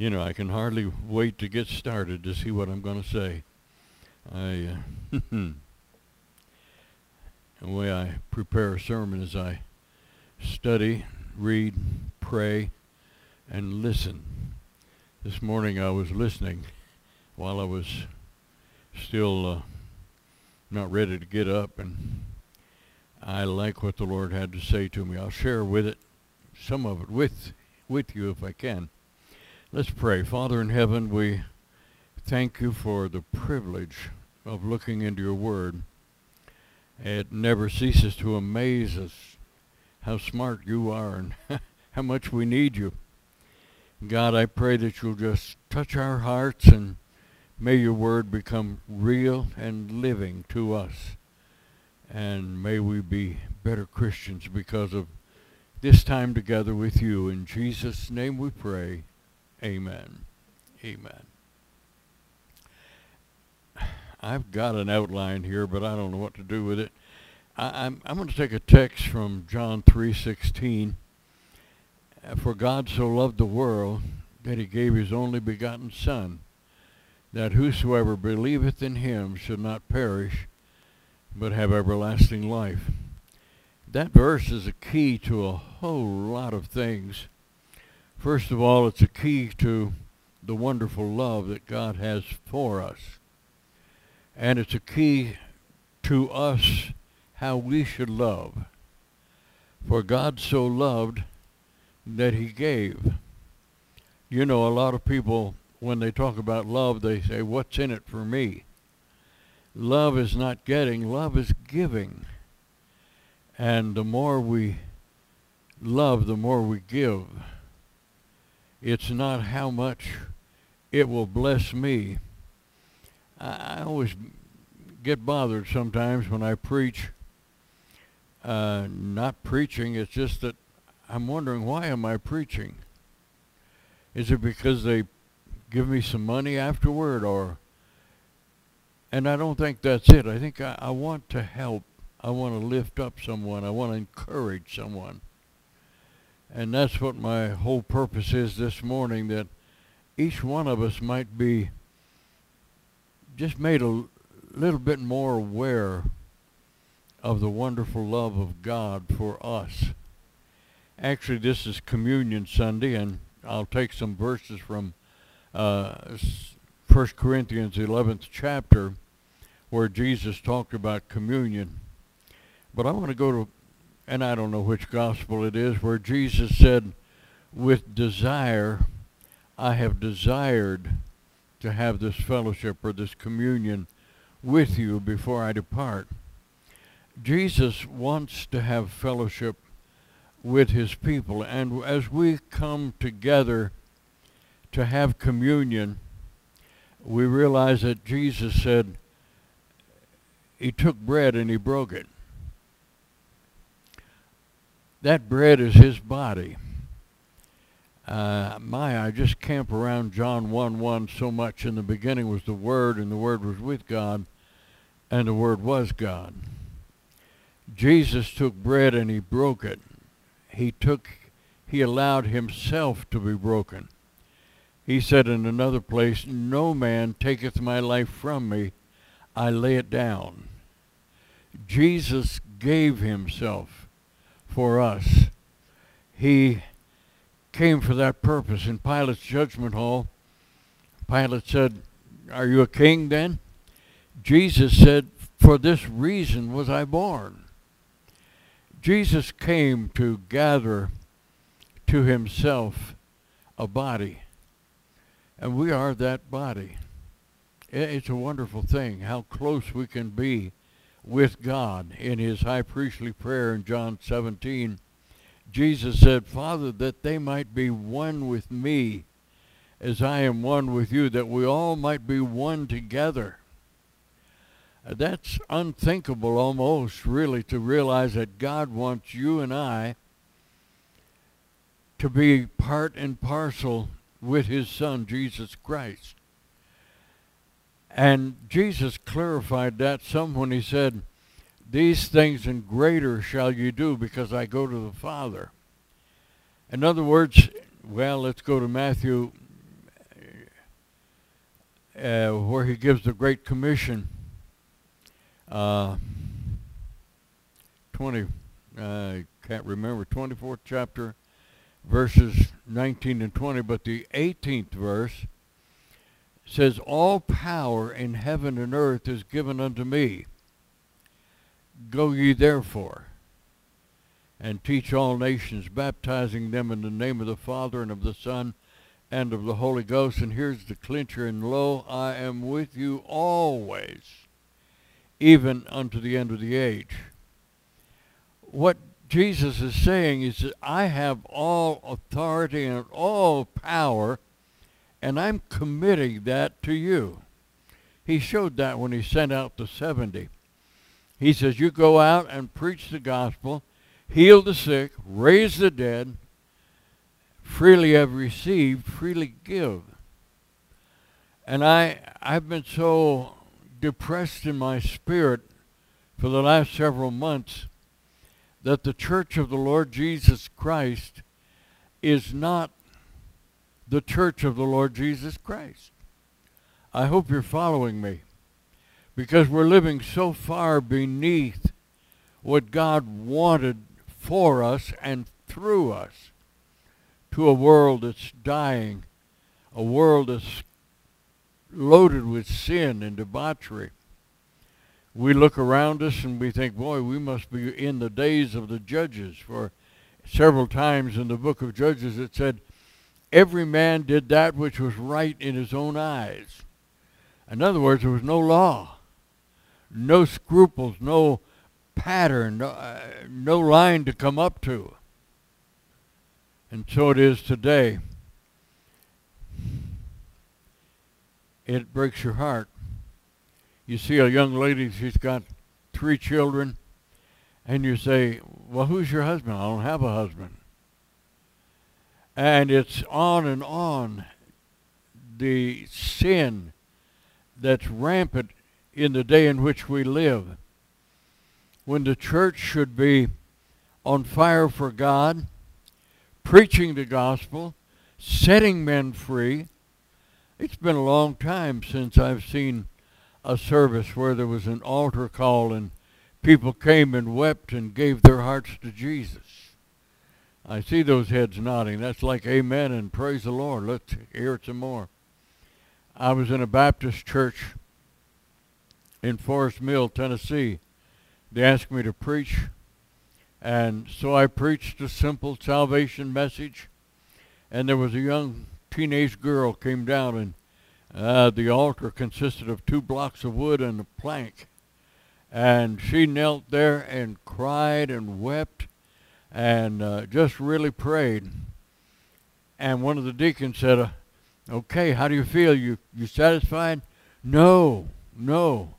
you know, I can hardly wait to get started to see what I'm going to say. I, uh, the way I prepare a sermon is I study, read, pray, and listen. This morning I was listening while I was still uh, not ready to get up, and I like what the Lord had to say to me. I'll share with it some of it with with you if I can. Let's pray. Father in heaven, we thank you for the privilege of looking into your word. It never ceases to amaze us how smart you are and how much we need you. God, I pray that you'll just touch our hearts and may your word become real and living to us. And may we be better Christians because of this time together with you. In Jesus' name we pray. Amen. Amen. I've got an outline here, but I don't know what to do with it. I, am I'm, I'm going to take a text from John 3.16. Uh, For God so loved the world that he gave his only begotten Son, that whosoever believeth in him should not perish, but have everlasting life. That verse is a key to a whole lot of things. First of all, it's a key to the wonderful love that God has for us. And it's a key to us how we should love. For God so loved that he gave. You know, a lot of people, when they talk about love, they say, what's in it for me? Love is not getting, love is giving. And the more we love, the more we give. It's not how much it will bless me. I, I always get bothered sometimes when I preach. Uh, not preaching, it's just that I'm wondering why am I preaching? Is it because they give me some money afterward or and I don't think that's it. I think I, I want to help. I want to lift up someone. I want to encourage someone. And that's what my whole purpose is this morning, that each one of us might be just made a little bit more aware of the wonderful love of God for us. Actually, this is Communion Sunday, and I'll take some verses from uh, 1 Corinthians 11th chapter where Jesus talked about communion. But I want to go to, and I don't know which gospel it is, where Jesus said, with desire, I have desired to have this fellowship or this communion with you before I depart. Jesus wants to have fellowship with his people. And as we come together to have communion, we realize that Jesus said, he took bread and he broke it. That bread is his body. Uh, my, I just camp around John 1 1 so much. In the beginning was the Word, and the Word was with God, and the Word was God. Jesus took bread and he broke it he took, he allowed himself to be broken. He said in another place, No man taketh my life from me, I lay it down. Jesus gave himself for us. He came for that purpose. In Pilate's judgment hall, Pilate said, Are you a king then? Jesus said, For this reason was I born. Jesus came to gather to himself a body, and we are that body. It's a wonderful thing how close we can be with God. In his high priestly prayer in John 17, Jesus said, Father, that they might be one with me as I am one with you, that we all might be one together. Uh, that's unthinkable almost, really, to realize that God wants you and I to be part and parcel with his son, Jesus Christ. And Jesus clarified that some when he said, These things and greater shall you do because I go to the Father. In other words, well, let's go to Matthew uh, where he gives the Great Commission. Uh, 20, I can't remember, 24th chapter, verses 19 and 20, but the 18th verse says, All power in heaven and earth is given unto me. Go ye therefore and teach all nations, baptizing them in the name of the Father and of the Son and of the Holy Ghost. And here's the clincher, and lo, I am with you always, even unto the end of the age. What Jesus is saying is that I have all authority and all power, and I'm committing that to you. He showed that when he sent out the 70. He says, you go out and preach the gospel, heal the sick, raise the dead, freely have received, freely give. And I, I've been so depressed in my spirit for the last several months that the church of the Lord Jesus Christ is not the church of the Lord Jesus Christ. I hope you're following me because we're living so far beneath what God wanted for us and through us to a world that's dying, a world that's loaded with sin and debauchery. We look around us and we think, boy, we must be in the days of the judges. For several times in the book of Judges it said, every man did that which was right in his own eyes. In other words, there was no law, no scruples, no pattern, no, uh, no line to come up to. And so it is today. It breaks your heart. You see a young lady, she's got three children, and you say, well, who's your husband? I don't have a husband. And it's on and on. The sin that's rampant in the day in which we live. When the church should be on fire for God, preaching the gospel, setting men free. It's been a long time since I've seen a service where there was an altar call and people came and wept and gave their hearts to Jesus. I see those heads nodding. That's like amen and praise the Lord. Let's hear it some more. I was in a Baptist church in Forest Mill, Tennessee. They asked me to preach and so I preached a simple salvation message. And there was a young teenage girl came down and uh, the altar consisted of two blocks of wood and a plank. And she knelt there and cried and wept and uh, just really prayed. And one of the deacons said, uh, okay, how do you feel? You, you satisfied? No, no.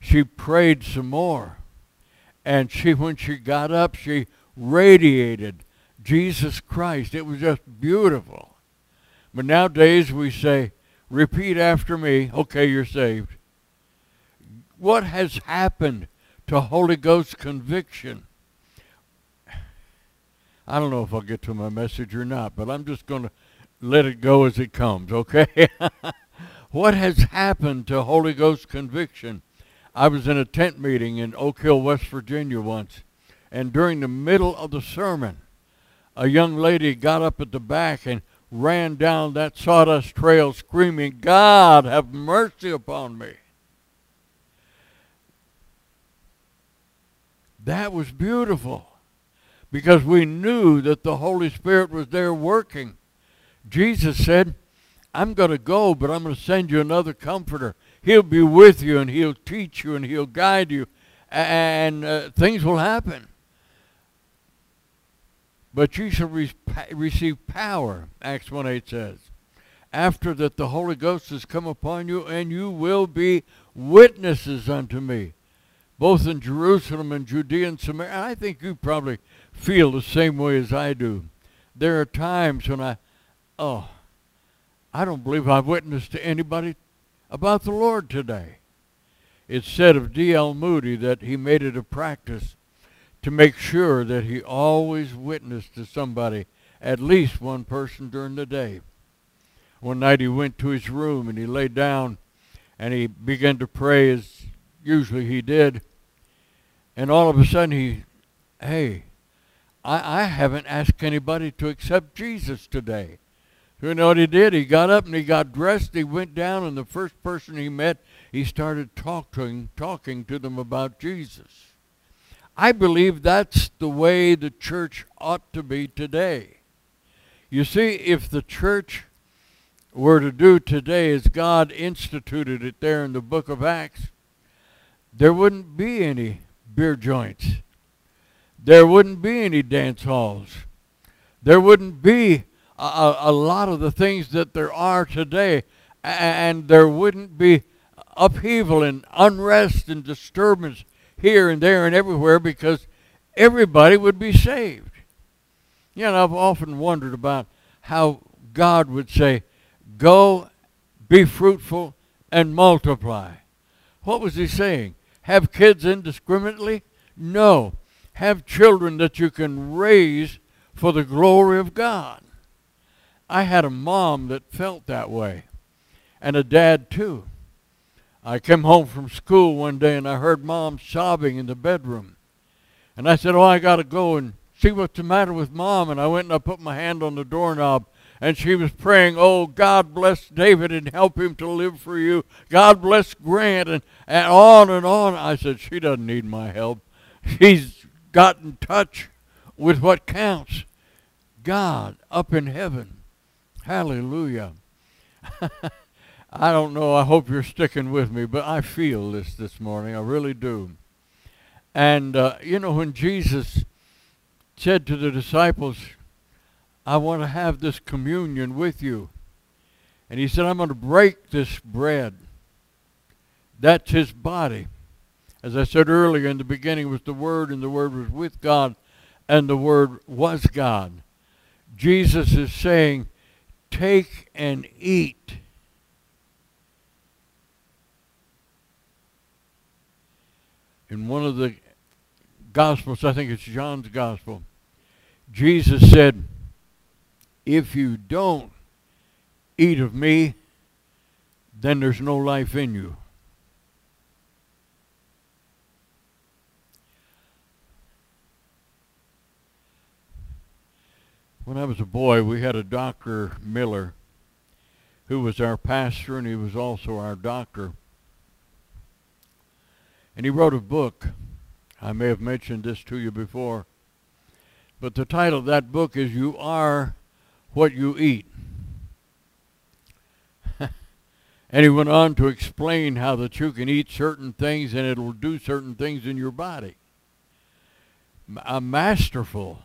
She prayed some more and she when she got up she radiated jesus christ it was just beautiful but nowadays we say repeat after me okay you're saved what has happened to holy ghost conviction i don't know if i'll get to my message or not but i'm just going to let it go as it comes okay? What has happened to holy ghost conviction? I was in a tent meeting in Oak Hill, West Virginia once, and during the middle of the sermon, a young lady got up at the back and ran down that sawdust trail screaming, God, have mercy upon me. That was beautiful because we knew that the Holy Spirit was there working. Jesus said, I'm going to go, but I'm going to send you another comforter. He'll be with you and he'll teach you and he'll guide you and uh, things will happen. But you shall re- receive power, Acts 1 8 says, after that the Holy Ghost has come upon you, and you will be witnesses unto me, both in Jerusalem and Judea and Samaria. I think you probably feel the same way as I do. There are times when I, oh, I don't believe I've witnessed to anybody about the Lord today. It's said of D.L. Moody that he made it a practice to make sure that he always witnessed to somebody, at least one person during the day. One night he went to his room and he lay down and he began to pray as usually he did. And all of a sudden he, hey, I, I haven't asked anybody to accept Jesus today. You know what he did? He got up and he got dressed. He went down, and the first person he met, he started talking, talking to them about Jesus. I believe that's the way the church ought to be today. You see, if the church were to do today as God instituted it there in the book of Acts, there wouldn't be any beer joints. There wouldn't be any dance halls. There wouldn't be a, a lot of the things that there are today. And there wouldn't be upheaval and unrest and disturbance here and there and everywhere because everybody would be saved. You know, I've often wondered about how God would say, Go, be fruitful, and multiply. What was he saying? Have kids indiscriminately? No. Have children that you can raise for the glory of God. I had a mom that felt that way, and a dad too. I came home from school one day and I heard mom sobbing in the bedroom. And I said, Oh, I got to go and see what's the matter with mom. And I went and I put my hand on the doorknob and she was praying, Oh, God bless David and help him to live for you. God bless Grant and, and on and on. I said, She doesn't need my help. She's got in touch with what counts God up in heaven. Hallelujah. I don't know. I hope you're sticking with me, but I feel this this morning. I really do. And, uh, you know, when Jesus said to the disciples, I want to have this communion with you. And he said, I'm going to break this bread. That's his body. As I said earlier in the beginning was the Word, and the Word was with God, and the Word was God. Jesus is saying, take and eat. In one of the Gospels, I think it's John's Gospel, Jesus said, if you don't eat of me, then there's no life in you. When I was a boy, we had a Dr. Miller who was our pastor and he was also our doctor. And he wrote a book. I may have mentioned this to you before. But the title of that book is You Are what you eat. and he went on to explain how that you can eat certain things and it'll do certain things in your body. A masterful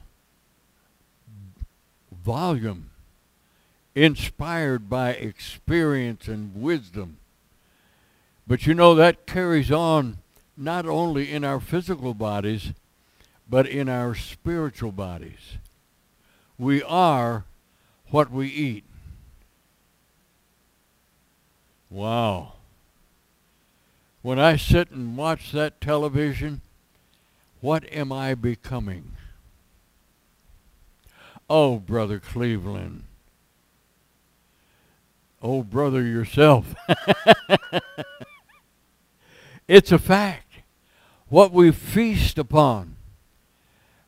volume inspired by experience and wisdom. But you know, that carries on not only in our physical bodies, but in our spiritual bodies. We are what we eat. Wow. When I sit and watch that television, what am I becoming? Oh, Brother Cleveland. Oh, brother yourself. it's a fact. What we feast upon.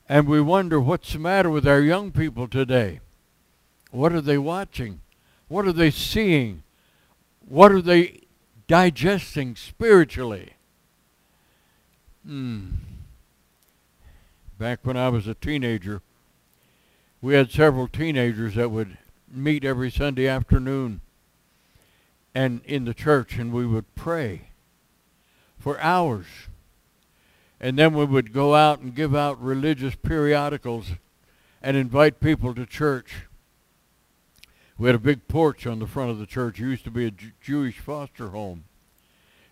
And we wonder what's the matter with our young people today. What are they watching? What are they seeing? What are they digesting spiritually? Hmm. Back when I was a teenager, we had several teenagers that would meet every Sunday afternoon and in the church and we would pray for hours. And then we would go out and give out religious periodicals and invite people to church. We had a big porch on the front of the church. It used to be a J- Jewish foster home.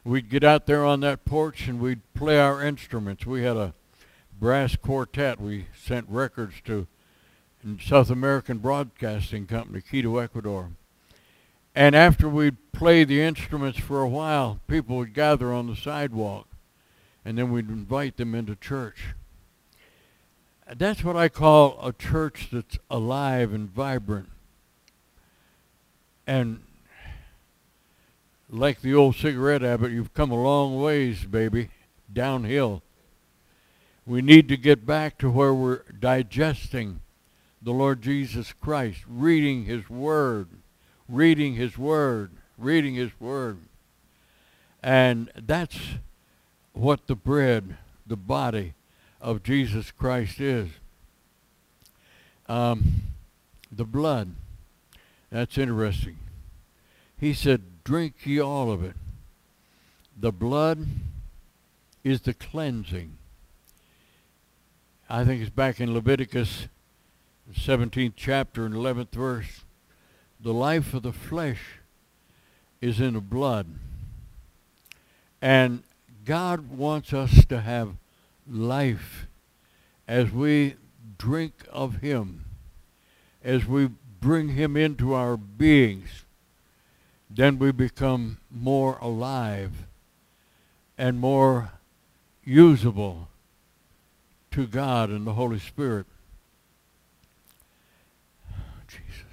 We'd get out there on that porch and we'd play our instruments. We had a brass quartet we sent records to South American Broadcasting Company, Quito, Ecuador. And after we'd play the instruments for a while, people would gather on the sidewalk and then we'd invite them into church. That's what I call a church that's alive and vibrant. And like the old cigarette habit, you've come a long ways, baby, downhill. We need to get back to where we're digesting the Lord Jesus Christ, reading his word, reading his word, reading his word. And that's what the bread, the body of Jesus Christ is. Um, the blood, that's interesting. He said, drink ye all of it. The blood is the cleansing. I think it's back in Leviticus 17th chapter and 11th verse. The life of the flesh is in the blood. And God wants us to have life as we drink of him, as we bring him into our beings, then we become more alive and more usable to God and the Holy Spirit. Jesus.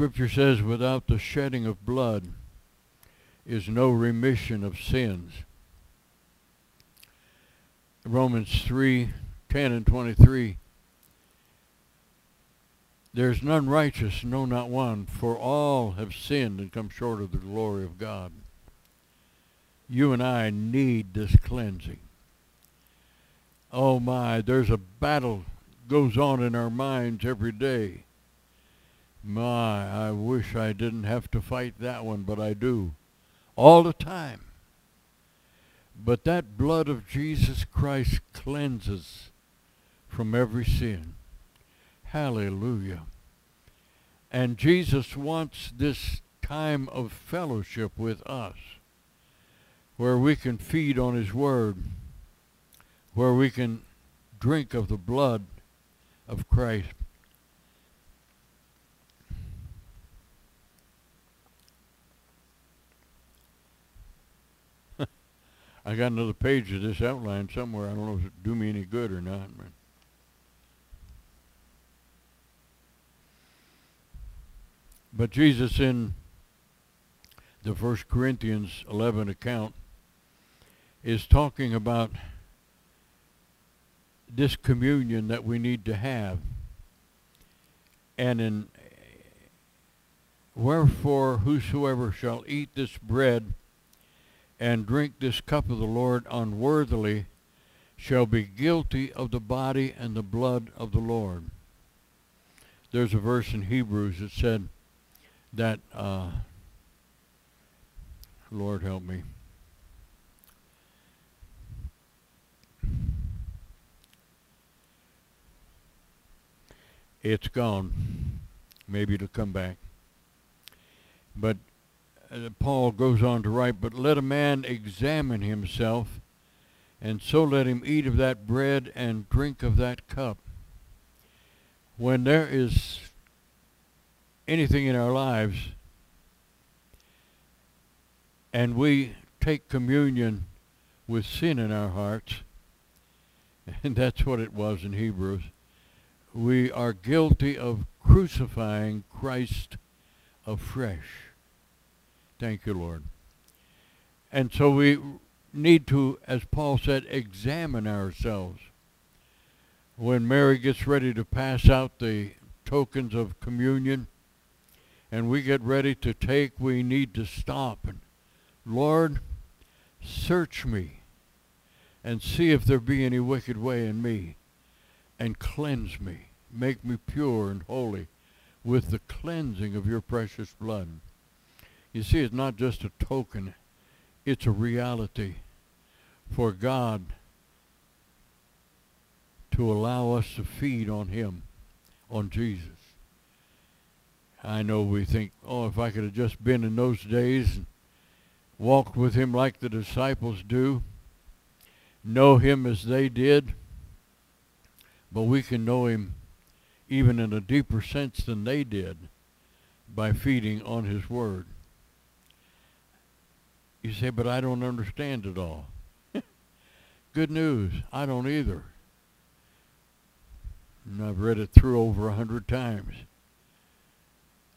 Scripture says, without the shedding of blood is no remission of sins. Romans 3, 10 and 23. There's none righteous, no, not one, for all have sinned and come short of the glory of God. You and I need this cleansing. Oh my, there's a battle goes on in our minds every day. My, I wish I didn't have to fight that one, but I do. All the time. But that blood of Jesus Christ cleanses from every sin. Hallelujah. And Jesus wants this time of fellowship with us where we can feed on his word, where we can drink of the blood of Christ. I got another page of this outline somewhere. I don't know if it do me any good or not. But But Jesus in the First Corinthians 11 account is talking about this communion that we need to have. And in wherefore whosoever shall eat this bread and drink this cup of the Lord unworthily shall be guilty of the body and the blood of the Lord. There's a verse in Hebrews that said that, uh, Lord help me. It's gone. Maybe it'll come back. But Paul goes on to write, But let a man examine himself, and so let him eat of that bread and drink of that cup. When there is anything in our lives and we take communion with sin in our hearts, and that's what it was in Hebrews, we are guilty of crucifying Christ afresh. Thank you, Lord. And so we need to, as Paul said, examine ourselves. When Mary gets ready to pass out the tokens of communion and we get ready to take, we need to stop and, Lord, search me and see if there be any wicked way in me and cleanse me. Make me pure and holy with the cleansing of your precious blood. You see, it's not just a token. It's a reality for God to allow us to feed on him, on Jesus. I know we think, oh, if I could have just been in those days and walked with him like the disciples do, know him as they did, but we can know him even in a deeper sense than they did by feeding on his word. You say, but I don't understand it all. Good news, I don't either. And I've read it through over a hundred times.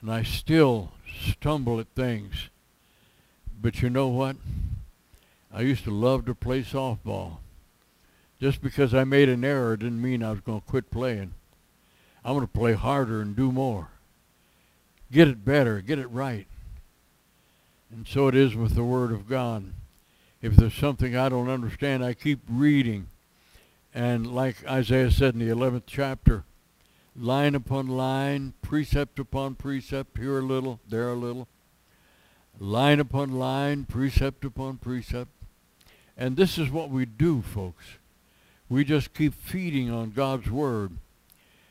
And I still stumble at things. But you know what? I used to love to play softball. Just because I made an error didn't mean I was going to quit playing. I'm going to play harder and do more. Get it better, get it right. And so it is with the Word of God. If there's something I don't understand, I keep reading. And like Isaiah said in the 11th chapter, line upon line, precept upon precept, here a little, there a little, line upon line, precept upon precept. And this is what we do, folks. We just keep feeding on God's Word.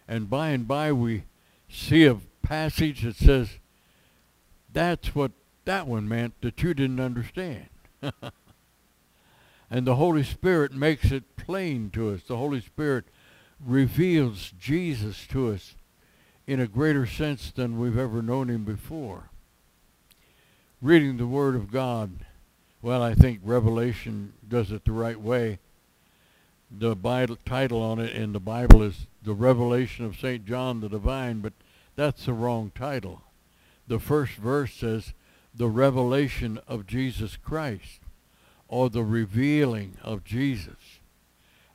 And by and by we see a passage that says, that's what that one meant that you didn't understand. and the Holy Spirit makes it plain to us. The Holy Spirit reveals Jesus to us in a greater sense than we've ever known him before. Reading the Word of God, well, I think Revelation does it the right way. The Bible, title on it in the Bible is The Revelation of St. John the Divine, but that's the wrong title. The first verse says, The Revelation of Jesus Christ, or the revealing of Jesus.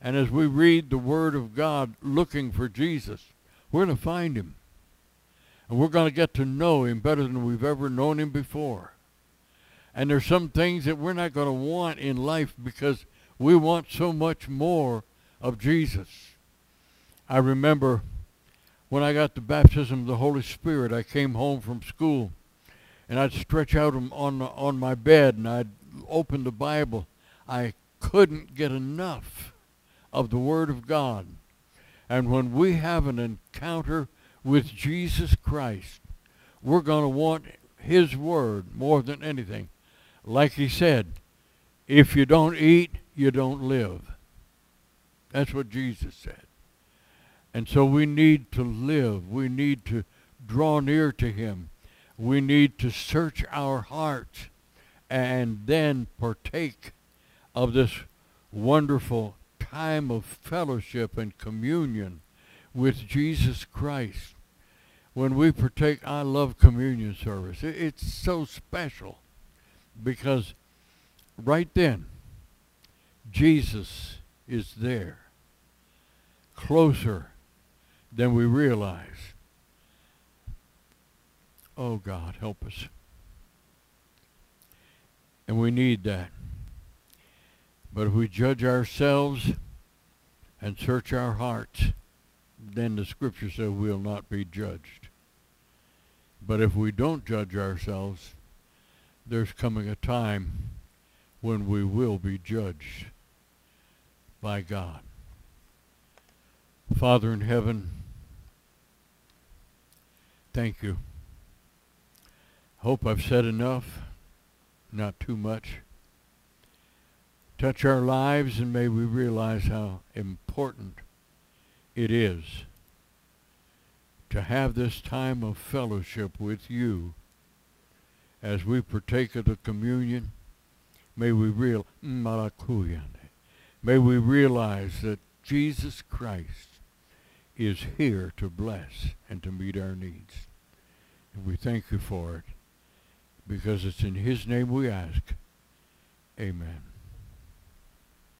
And as we read the Word of God looking for Jesus, we're going to find him. And we're going to get to know him better than we've ever known him before. And there's some things that we're not going to want in life because we want so much more of Jesus. I remember when I got the baptism of the Holy Spirit, I came home from school and I'd stretch out on, on my bed and I'd open the Bible. I couldn't get enough of the Word of God. And when we have an encounter with Jesus Christ, we're going to want His Word more than anything. Like He said, if you don't eat, you don't live. That's what Jesus said. And so we need to live. We need to draw near to Him. We need to search our hearts and then partake of this wonderful time of fellowship and communion with Jesus Christ. When we partake, I love communion service. It's so special because right then, Jesus is there, closer than we realize. Oh God, help us. And we need that. But if we judge ourselves and search our hearts, then the scripture says we'll not be judged. But if we don't judge ourselves, there's coming a time when we will be judged by God. Father in heaven, thank you. Hope I've said enough, not too much touch our lives and may we realize how important it is to have this time of fellowship with you as we partake of the communion. May we real may we realize that Jesus Christ is here to bless and to meet our needs. And we thank you for it because it's in his name we ask. Amen.